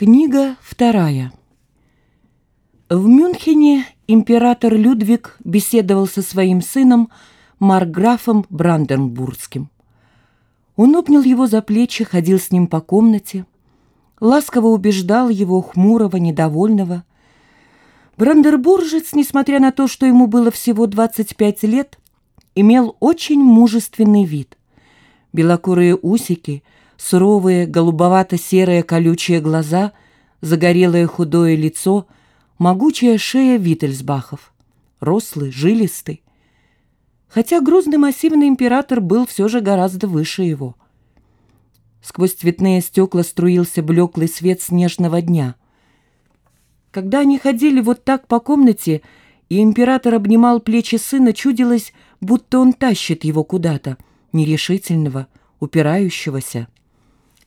Книга вторая. В Мюнхене император Людвиг беседовал со своим сыном Марграфом Бранденбургским. Он обнял его за плечи, ходил с ним по комнате, ласково убеждал его, хмурого, недовольного. Брандербуржец, несмотря на то, что ему было всего 25 лет, имел очень мужественный вид. Белокурые усики — суровые голубовато-серые колючие глаза, загорелое худое лицо, могучая шея Виттельсбахов. Рослый, жилистый. Хотя грузный массивный император был все же гораздо выше его. Сквозь цветные стекла струился блеклый свет снежного дня. Когда они ходили вот так по комнате, и император обнимал плечи сына, чудилось, будто он тащит его куда-то, нерешительного, упирающегося.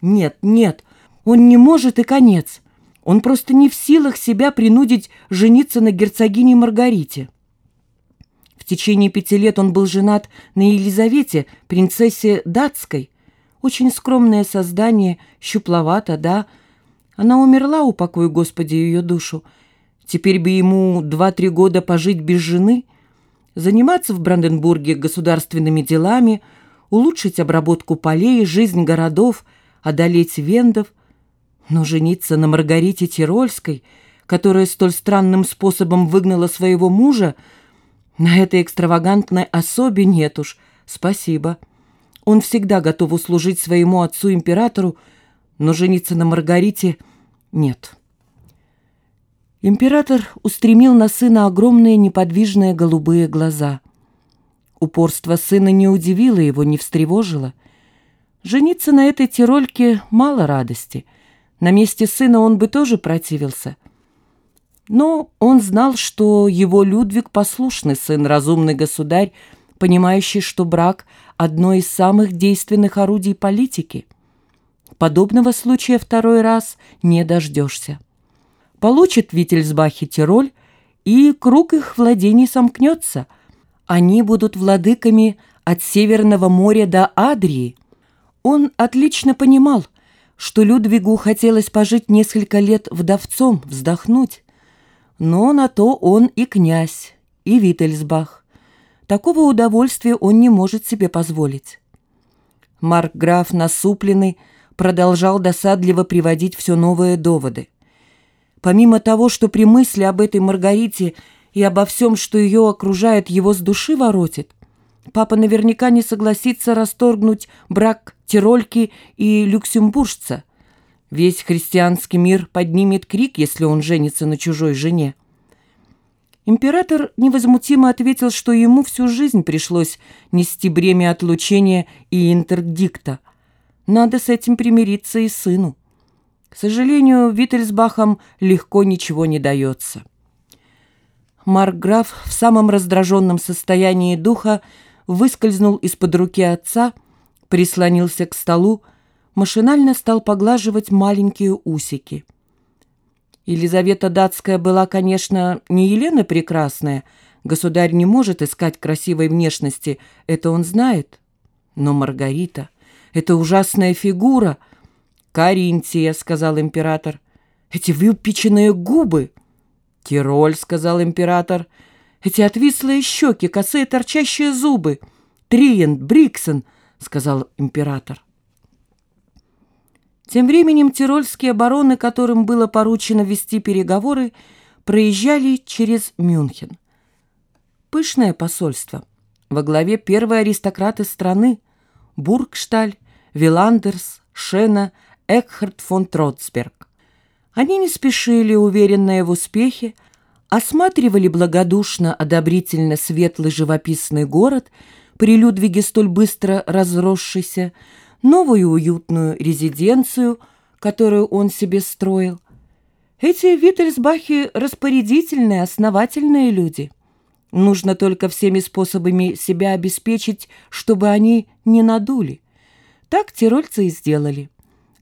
Нет, нет, он не может и конец. Он просто не в силах себя принудить жениться на герцогине Маргарите. В течение пяти лет он был женат на Елизавете, принцессе датской. Очень скромное создание, щупловато, да. Она умерла, упокой Господи ее душу. Теперь бы ему два-три года пожить без жены, заниматься в Бранденбурге государственными делами, улучшить обработку полей, жизнь городов – одолеть вендов, но жениться на Маргарите Тирольской, которая столь странным способом выгнала своего мужа, на этой экстравагантной особе нет уж, спасибо. Он всегда готов услужить своему отцу-императору, но жениться на Маргарите нет. Император устремил на сына огромные неподвижные голубые глаза. Упорство сына не удивило его, не встревожило. Жениться на этой тирольке мало радости. На месте сына он бы тоже противился. Но он знал, что его Людвиг послушный сын, разумный государь, понимающий, что брак – одно из самых действенных орудий политики. Подобного случая второй раз не дождешься. Получит Виттельсбахи Тироль, и круг их владений сомкнется. Они будут владыками от Северного моря до Адрии – он отлично понимал, что Людвигу хотелось пожить несколько лет вдовцом, вздохнуть. Но на то он и князь, и Виттельсбах. Такого удовольствия он не может себе позволить. Марк Граф, насупленный, продолжал досадливо приводить все новые доводы. Помимо того, что при мысли об этой Маргарите и обо всем, что ее окружает, его с души воротит, Папа наверняка не согласится расторгнуть брак Тирольки и люксембуржца. Весь христианский мир поднимет крик, если он женится на чужой жене. Император невозмутимо ответил, что ему всю жизнь пришлось нести бремя отлучения и интердикта. Надо с этим примириться и сыну. К сожалению, Виттельсбахам легко ничего не дается. Маркграф в самом раздраженном состоянии духа выскользнул из-под руки отца, прислонился к столу, машинально стал поглаживать маленькие усики. Елизавета Датская была, конечно, не Елена Прекрасная, государь не может искать красивой внешности, это он знает. Но Маргарита — это ужасная фигура. «Каринтия», — сказал император, — «эти выпеченные губы». «Тироль», — сказал император, — эти отвислые щеки, косые торчащие зубы. Триент, Бриксон, сказал император. Тем временем тирольские бароны, которым было поручено вести переговоры, проезжали через Мюнхен. Пышное посольство. Во главе первые аристократы страны – Бургшталь, Виландерс, Шена, Экхард фон Троцберг. Они не спешили, уверенные в успехе, осматривали благодушно, одобрительно светлый живописный город, при Людвиге столь быстро разросшийся, новую уютную резиденцию, которую он себе строил. Эти Виттельсбахи распорядительные, основательные люди. Нужно только всеми способами себя обеспечить, чтобы они не надули. Так тирольцы и сделали.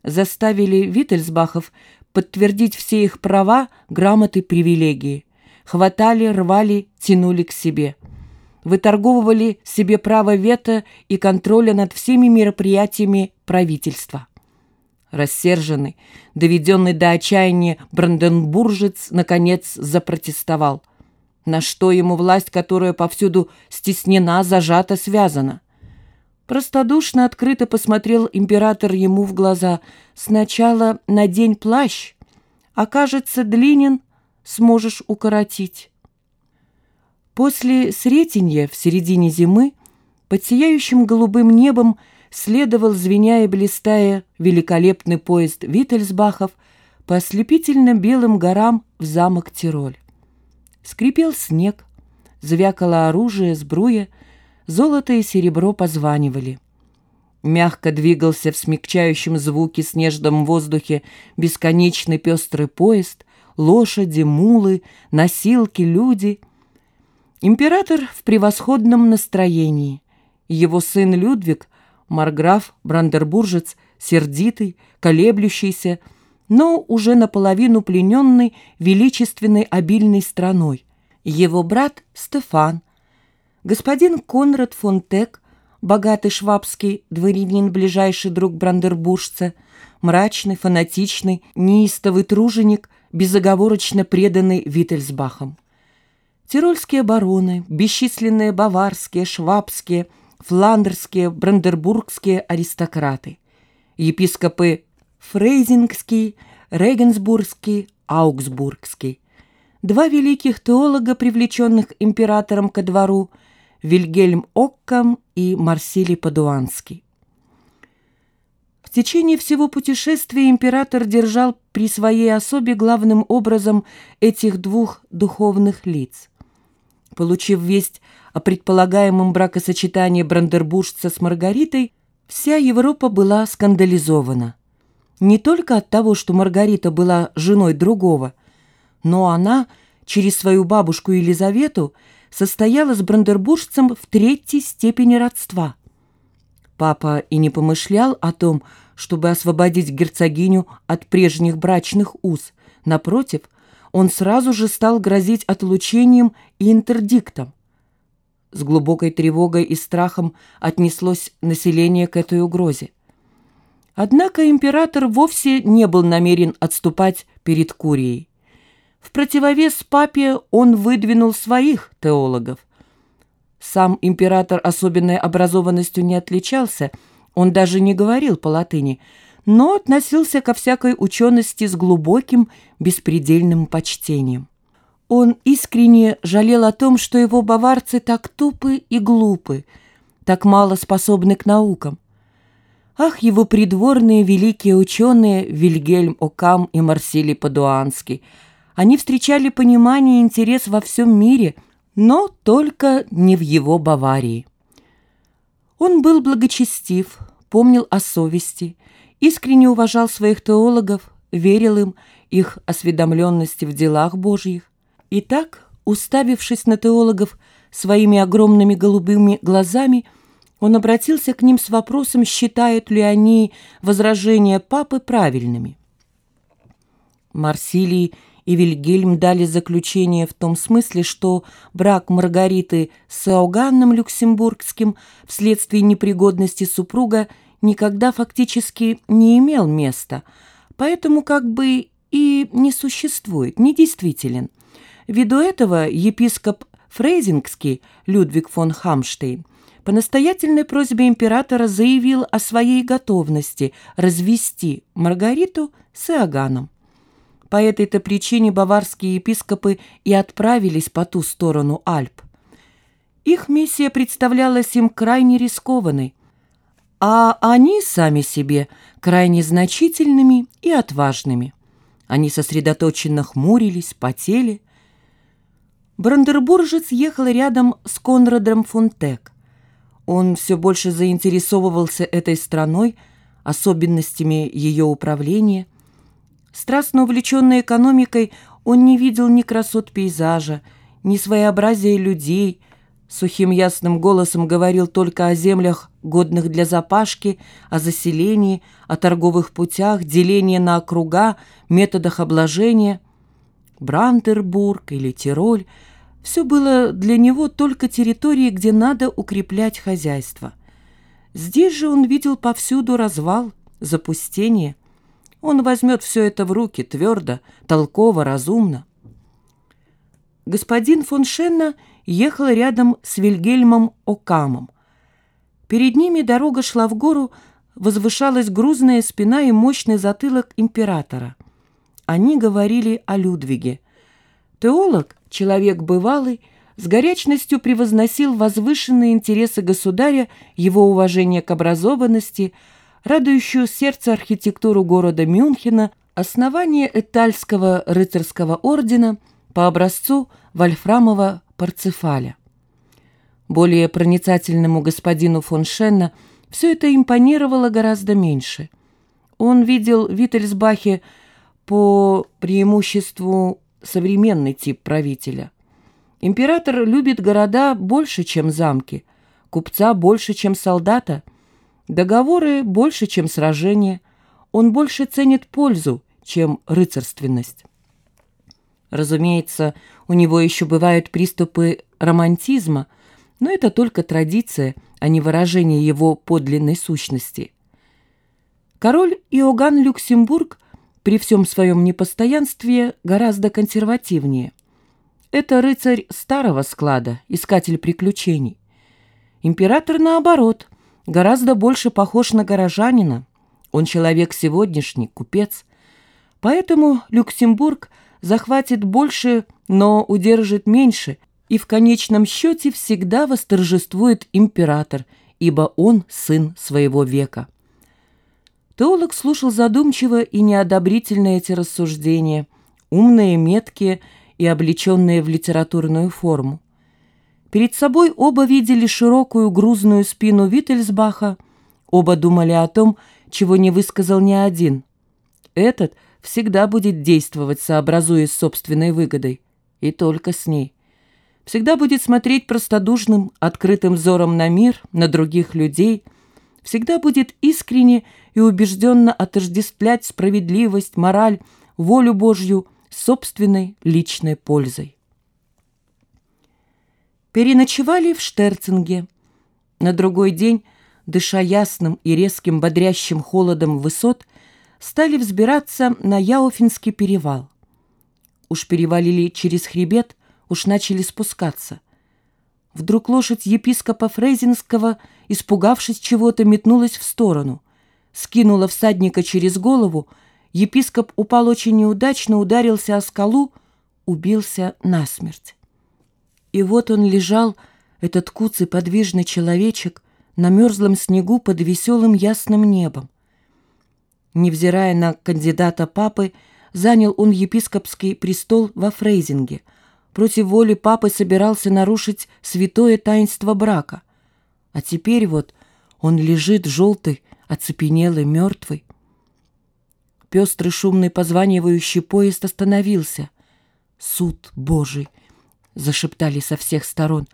Заставили Виттельсбахов подтвердить все их права, грамоты, привилегии хватали, рвали, тянули к себе. Выторговывали себе право вето и контроля над всеми мероприятиями правительства. Рассерженный, доведенный до отчаяния, бранденбуржец, наконец, запротестовал. На что ему власть, которая повсюду стеснена, зажата, связана? Простодушно, открыто посмотрел император ему в глаза. «Сначала надень плащ, окажется длинен, сможешь укоротить». После Сретенья в середине зимы под сияющим голубым небом следовал, звеня и блистая, великолепный поезд Виттельсбахов по ослепительно белым горам в замок Тироль. Скрипел снег, звякало оружие, сбруя, золото и серебро позванивали. Мягко двигался в смягчающем звуке снежном воздухе бесконечный пестрый поезд, лошади, мулы, носилки, люди. Император в превосходном настроении. Его сын Людвиг Марграф, брандербуржец, сердитый, колеблющийся, но уже наполовину плененный величественной обильной страной. Его брат Стефан, господин Конрад фон Тек, богатый швабский дворянин, ближайший друг брандербуржца, мрачный, фанатичный, неистовый труженик, безоговорочно преданный Виттельсбахом. Тирольские бароны, бесчисленные баварские, швабские – фландерские, брандербургские аристократы, епископы Фрейзингский, Регенсбургский, Аугсбургский, два великих теолога, привлеченных императором ко двору, Вильгельм Оккам и Марсилий Падуанский. В течение всего путешествия император держал при своей особе главным образом этих двух духовных лиц. Получив весть о предполагаемом бракосочетании брандербуржца с Маргаритой, вся Европа была скандализована. Не только от того, что Маргарита была женой другого, но она через свою бабушку Елизавету состояла с брандербуржцем в третьей степени родства. Папа и не помышлял о том, чтобы освободить герцогиню от прежних брачных уз. Напротив, он сразу же стал грозить отлучением и интердиктом. С глубокой тревогой и страхом отнеслось население к этой угрозе. Однако император вовсе не был намерен отступать перед Курией. В противовес папе он выдвинул своих теологов. Сам император особенной образованностью не отличался, он даже не говорил по-латыни, но относился ко всякой учености с глубоким, беспредельным почтением. Он искренне жалел о том, что его баварцы так тупы и глупы, так мало способны к наукам. Ах, его придворные великие ученые Вильгельм Окам и Марсилий Падуанский! Они встречали понимание и интерес во всем мире, но только не в его Баварии. Он был благочестив, помнил о совести, искренне уважал своих теологов, верил им, их осведомленности в делах Божьих. И так, уставившись на теологов своими огромными голубыми глазами, он обратился к ним с вопросом, считают ли они возражения папы правильными. Марсилий и Вильгельм дали заключение в том смысле, что брак Маргариты с Сауганном Люксембургским вследствие непригодности супруга никогда фактически не имел места, поэтому как бы и не существует, недействителен. Ввиду этого епископ Фрейзингский Людвиг фон Хамштейн по настоятельной просьбе императора заявил о своей готовности развести Маргариту с Иоганном. По этой-то причине баварские епископы и отправились по ту сторону Альп. Их миссия представлялась им крайне рискованной, а они сами себе крайне значительными и отважными. Они сосредоточенно хмурились, потели. Брандербуржец ехал рядом с Конрадом Фонтек. Он все больше заинтересовывался этой страной, особенностями ее управления. Страстно увлеченный экономикой, он не видел ни красот пейзажа, ни своеобразия людей – Сухим ясным голосом говорил только о землях, годных для запашки, о заселении, о торговых путях, делении на округа, методах обложения. Брантербург или Тироль – все было для него только территорией, где надо укреплять хозяйство. Здесь же он видел повсюду развал, запустение. Он возьмет все это в руки твердо, толково, разумно. Господин фон Шенна ехал рядом с Вильгельмом Окамом. Перед ними дорога шла в гору, возвышалась грузная спина и мощный затылок императора. Они говорили о Людвиге. Теолог, человек бывалый, с горячностью превозносил возвышенные интересы государя, его уважение к образованности, радующую сердце архитектуру города Мюнхена, основание Этальского рыцарского ордена по образцу Вольфрамова Парцефаля. Более проницательному господину фон Шенна все это импонировало гораздо меньше. Он видел Виттельсбахе по преимуществу современный тип правителя. Император любит города больше, чем замки, купца больше, чем солдата, договоры больше, чем сражения. Он больше ценит пользу, чем рыцарственность. Разумеется, у него еще бывают приступы романтизма, но это только традиция, а не выражение его подлинной сущности. Король Иоганн Люксембург при всем своем непостоянстве гораздо консервативнее. Это рыцарь старого склада, искатель приключений. Император, наоборот, гораздо больше похож на горожанина. Он человек сегодняшний, купец. Поэтому Люксембург захватит больше, но удержит меньше, и в конечном счете всегда восторжествует император, ибо он сын своего века. Теолог слушал задумчиво и неодобрительно эти рассуждения, умные, меткие и облеченные в литературную форму. Перед собой оба видели широкую грузную спину Виттельсбаха, оба думали о том, чего не высказал ни один. Этот всегда будет действовать, сообразуясь собственной выгодой, и только с ней. Всегда будет смотреть простодушным, открытым взором на мир, на других людей, всегда будет искренне и убежденно отождествлять справедливость, мораль, волю Божью – собственной личной пользой. Переночевали в Штерцинге. На другой день, дыша ясным и резким бодрящим холодом высот, стали взбираться на Яофинский перевал. Уж перевалили через хребет, уж начали спускаться. Вдруг лошадь епископа Фрейзинского, испугавшись чего-то, метнулась в сторону, скинула всадника через голову епископ упал очень неудачно, ударился о скалу, убился насмерть. И вот он лежал, этот куцый подвижный человечек, на мерзлом снегу под веселым ясным небом. Невзирая на кандидата папы, занял он епископский престол во Фрейзинге. Против воли папы собирался нарушить святое таинство брака. А теперь вот он лежит желтый, оцепенелый, мертвый. Пестрый шумный позванивающий поезд остановился. «Суд Божий!» — зашептали со всех сторон.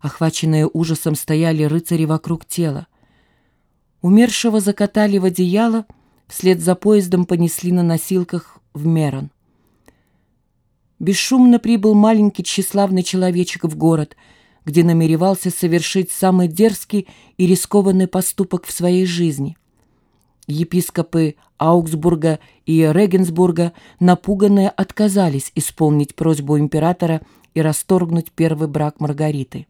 Охваченные ужасом стояли рыцари вокруг тела. Умершего закатали в одеяло, вслед за поездом понесли на носилках в Мерон. Бесшумно прибыл маленький тщеславный человечек в город, где намеревался совершить самый дерзкий и рискованный поступок в своей жизни. Епископы Аугсбурга и Регенсбурга, напуганные, отказались исполнить просьбу императора и расторгнуть первый брак Маргариты.